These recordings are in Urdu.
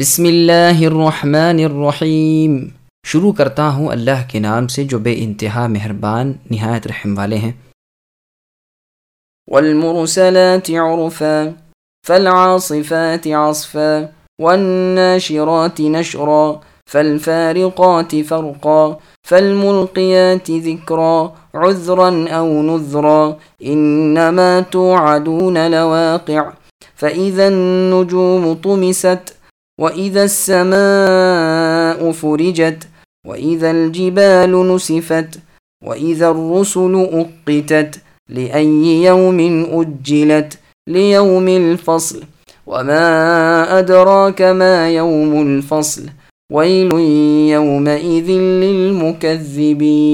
بسم اللہ الرحمن الرحیم۔ شروع کرتا ہوں اللہ کے نام سے جو بے انتہا مہربان، نہایت رحم والے ہیں۔ والمرسلات عرفا، فالعاصفات عصفا، والناشرات نشرا، فالفارقات فرقا، فالملقيات ذكرا، عذرا أو نذرا، إنما توعدون لواقع۔ فإذا النجوم طمست وَإِذَا السَّمَاءُ فُرِجَتْ وَإِذَا الْجِبَالُ نُسِفَتْ وَإِذَا الرُّسُلُ أُقِّتَتْ لِأَيِّ يَوْمٍ أُجِّلَتْ لِيَوْمِ الْفَصْلِ وَمَا أَدْرَاكَ مَا يَوْمُ الْفَصْلِ وَيْلٌ يَوْمَئِذٍ لِلْمُكَذِّبِينَ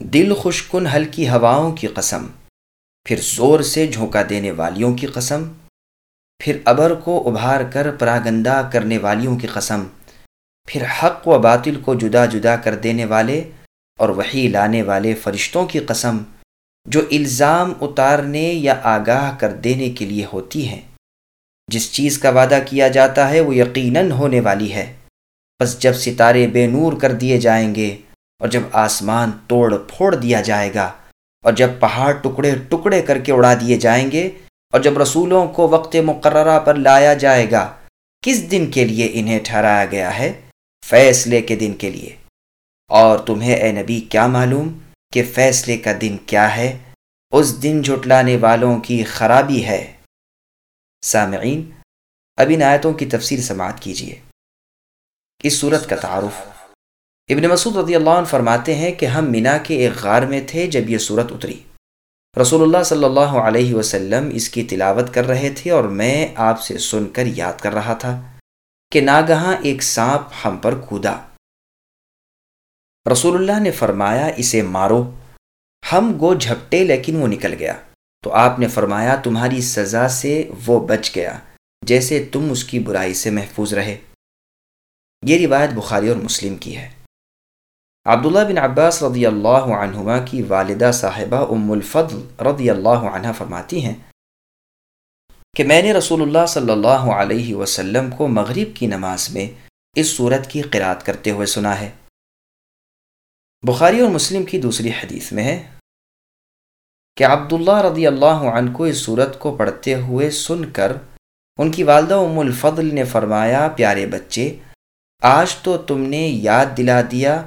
دل خوشکن ہلکی ہواؤں کی قسم، پھر زور سے جھونکا دینے والیوں کی قسم پھر ابر کو ابھار کر پراگندہ کرنے والیوں کی قسم۔ پھر حق و باطل کو جدا جدا کر دینے والے اور وہی لانے والے فرشتوں کی قسم جو الزام اتارنے یا آگاہ کر دینے کے لیے ہوتی ہیں۔ جس چیز کا وعدہ کیا جاتا ہے وہ یقیناً ہونے والی ہے۔ بس جب ستارے بے نور کر دیے جائیں گے اور جب آسمان توڑ پھوڑ دیا جائے گا اور جب پہاڑ ٹکڑے ٹکڑے کر کے اڑا دیے جائیں گے اور جب رسولوں کو وقت مقررہ پر لایا جائے گا، کس دن کے لیے انہیں ٹھہرایا گیا ہے؟ فیصلے کے دن کے لیے۔ اور تمہیں اے نبی کیا معلوم کہ فیصلے کا دن کیا ہے؟ اس دن جھٹلانے والوں کی خرابی ہے۔ سامعین، اب ان آیتوں کی تفصیل سماعت کیجیے۔ اس صورت کا تعارف۔ ابن مسعود رضی اللہ عنہ فرماتے ہیں کہ ہم مینا کے ایک غار میں تھے جب یہ صورت اتری۔ رسول اللہ صلی اللہ علیہ وسلم اس کی تلاوت کر رہے تھے اور میں آپ سے سن کر یاد کر رہا تھا کہ ناگہاں ایک سانپ ہم پر کودا۔ رسول اللہ نے فرمایا، اسے مارو۔ ہم گو جھپٹے، لیکن وہ نکل گیا۔ تو آپ نے فرمایا، تمہاری سزا سے وہ بچ گیا، جیسے تم اس کی برائی سے محفوظ رہے۔ یہ روایت بخاری اور مسلم کی ہے۔ عبداللہ بن عباس رضی اللہ عنہما کی والدہ صاحبہ ام الفضل رضی اللہ عنہ فرماتی ہیں کہ میں نے رسول اللہ صلی اللہ علیہ وسلم کو مغرب کی نماز میں اس صورت کی قرآت کرتے ہوئے سنا ہے۔ بخاری اور مسلم کی دوسری حدیث میں ہے کہ عبداللہ رضی اللہ عنہ کو اس صورت کو پڑھتے ہوئے سن کر ان کی والدہ ام الفضل نے فرمایا، پیارے بچے، آج تو تم نے یاد دلا دیا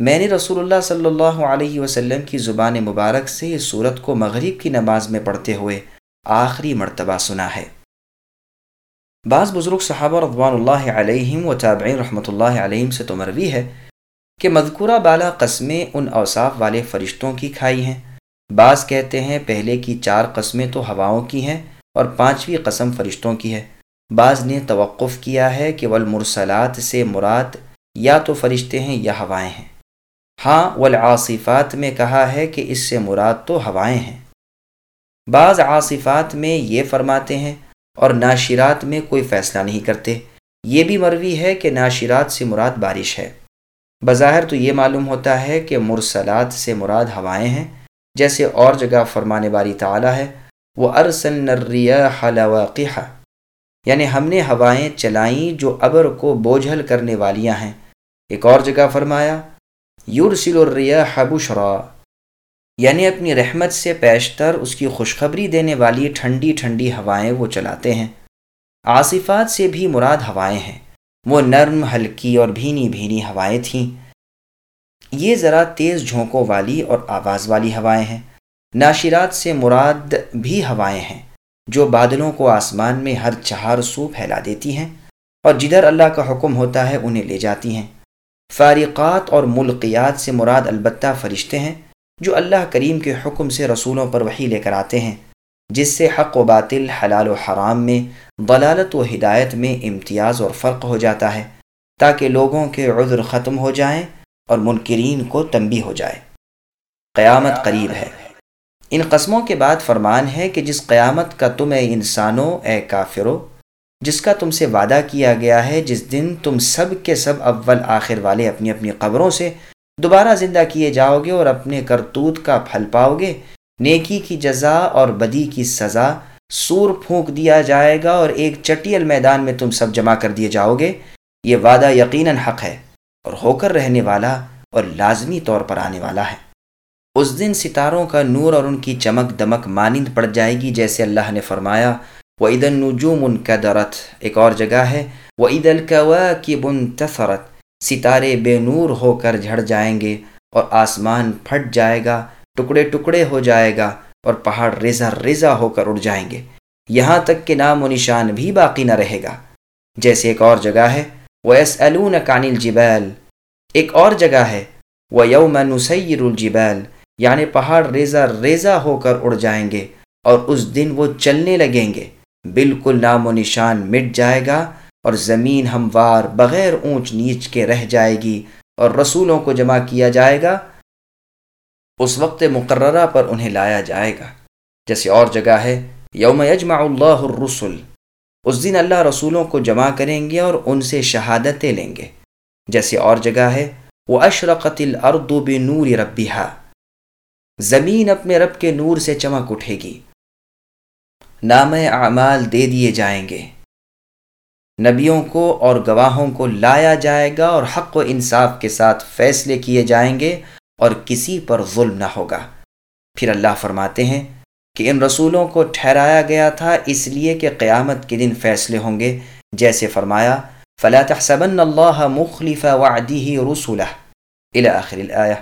میں نے رسول اللہ صلی اللہ علیہ وسلم کی زبان مبارک سے اس صورت کو مغرب کی نماز میں پڑھتے ہوئے آخری مرتبہ سنا ہے۔ بعض بزرگ صحابہ رضوان اللہ علیہم و تابعین رحمۃ اللہ علیہم سے تو مروی ہے کہ مذکورہ بالا قسمیں ان اوصاف والے فرشتوں کی کھائی ہیں۔ بعض کہتے ہیں پہلے کی چار قسمیں تو ہواؤں کی ہیں اور پانچویں قسم فرشتوں کی ہے۔ بعض نے توقف کیا ہے کہ والمرسلات سے مراد یا تو فرشتے ہیں یا ہوائیں ہیں۔ ہاں والعاصفات میں کہا ہے کہ اس سے مراد تو ہوائیں ہیں۔ بعض عاصفات میں یہ فرماتے ہیں، اور ناشرات میں کوئی فیصلہ نہیں کرتے۔ یہ بھی مروی ہے کہ ناشرات سے مراد بارش ہے۔ بظاہر تو یہ معلوم ہوتا ہے کہ مرسلات سے مراد ہوائیں ہیں۔ جیسے اور جگہ فرمانے باری تعالی ہے وہ ارسن نریہ یعنی ہم نے ہوائیں چلائیں جو ابر کو بوجھل کرنے والیاں ہیں۔ ایک اور جگہ فرمایا یورسل الریاح بشرا۔ یعنی اپنی رحمت سے پیشتر اس کی خوشخبری دینے والی ٹھنڈی ٹھنڈی ہوائیں وہ چلاتے ہیں۔ آصفات سے بھی مراد ہوائیں ہیں۔ وہ نرم، ہلکی اور بھینی بھینی ہوائیں تھیں۔ یہ ذرا تیز جھونکوں والی اور آواز والی ہوائیں ہیں۔ ناشرات سے مراد بھی ہوائیں ہیں، جو بادلوں کو آسمان میں ہر چہار سو پھیلا دیتی ہیں۔ اور جدھر اللہ کا حکم ہوتا ہے، انہیں لے جاتی ہیں۔ فارقات اور ملقیات سے مراد البتہ فرشتے ہیں جو اللہ کریم کے حکم سے رسولوں پر وہی لے کر آتے ہیں، جس سے حق و باطل، حلال و حرام میں، ضلالت و ہدایت میں امتیاز اور فرق ہو جاتا ہے، تاکہ لوگوں کے عذر ختم ہو جائیں اور منکرین کو تنبی ہو جائے۔ قیامت قریب ہے۔ ان قسموں کے بعد فرمان ہے کہ جس قیامت کا تم اے انسانوں، اے کافرو جس کا تم سے وعدہ کیا گیا ہے، جس دن تم سب کے سب اول آخر والے اپنی اپنی قبروں سے دوبارہ زندہ کیے جاؤ گے اور اپنے کرتوت کا پھل پاؤ گے۔ نیکی کی جزا اور بدی کی سزا سور پھونک دیا جائے گا اور ایک چٹیل میدان میں تم سب جمع کر دیے جاؤ گے۔ یہ وعدہ یقیناً حق ہے اور ہو کر رہنے والا اور لازمی طور پر آنے والا ہے۔ اس دن ستاروں کا نور اور ان کی چمک دمک مانند پڑ جائے گی، جیسے اللہ نے فرمایا۔ وہ النجوم ان کا درت ایک اور جگہ ہے وہ عید القوا کی بن ستارے بے نور ہو کر جھڑ جائیں گے اور آسمان پھٹ جائے گا ٹکڑے ٹکڑے ہو جائے گا اور پہاڑ ریزا ریزا ہو کر اڑ جائیں گے یہاں تک کہ نام و نشان بھی باقی نہ رہے گا جیسے ایک اور جگہ ہے وہ ایس الون کانل جبیل ایک اور جگہ ہے وہ یوم نسیر الجبیل یعنی پہاڑ ریزا ریزا ہو کر اڑ جائیں گے اور اس دن وہ چلنے لگیں گے بالکل نام و نشان مٹ جائے گا اور زمین ہموار بغیر اونچ نیچ کے رہ جائے گی اور رسولوں کو جمع کیا جائے گا، اس وقت مقررہ پر انہیں لایا جائے گا۔ جیسے اور جگہ ہے، یوم یجمع اللہ الرسل۔ اس دن اللہ رسولوں کو جمع کریں گے اور ان سے شہادتیں لیں گے۔ جیسے اور جگہ ہے وہ اشرقت الارض بنور ربیہ زمین اپنے رب کے نور سے چمک اٹھے گی۔ نام اعمال دے دیے جائیں گے۔ نبیوں کو اور گواہوں کو لایا جائے گا اور حق و انصاف کے ساتھ فیصلے کیے جائیں گے اور کسی پر ظلم نہ ہوگا۔ پھر اللہ فرماتے ہیں کہ ان رسولوں کو ٹھہرایا گیا تھا اس لیے کہ قیامت کے دن فیصلے ہوں گے۔ جیسے فرمایا، فلا تحسبن اللہ مخلف وعده رسولہ الى آخر الآیہ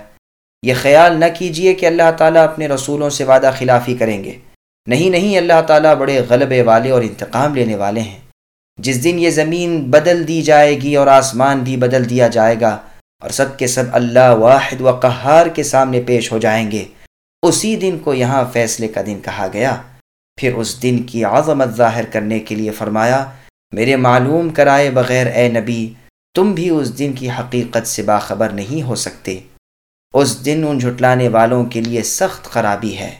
یہ خیال نہ کیجیے کہ اللہ تعالیٰ اپنے رسولوں سے وعدہ خلافی کریں گے۔ نہیں نہیں اللہ تعالیٰ بڑے غلبے والے اور انتقام لینے والے ہیں۔ جس دن یہ زمین بدل دی جائے گی اور آسمان بھی بدل دیا جائے گا اور سب کے سب اللہ واحد و قہار کے سامنے پیش ہو جائیں گے، اسی دن کو یہاں فیصلے کا دن کہا گیا۔ پھر اس دن کی عظمت ظاہر کرنے کے لیے فرمایا، میرے معلوم کرائے بغیر اے نبی، تم بھی اس دن کی حقیقت سے باخبر نہیں ہو سکتے۔ اس دن ان جھٹلانے والوں کے لیے سخت خرابی ہے۔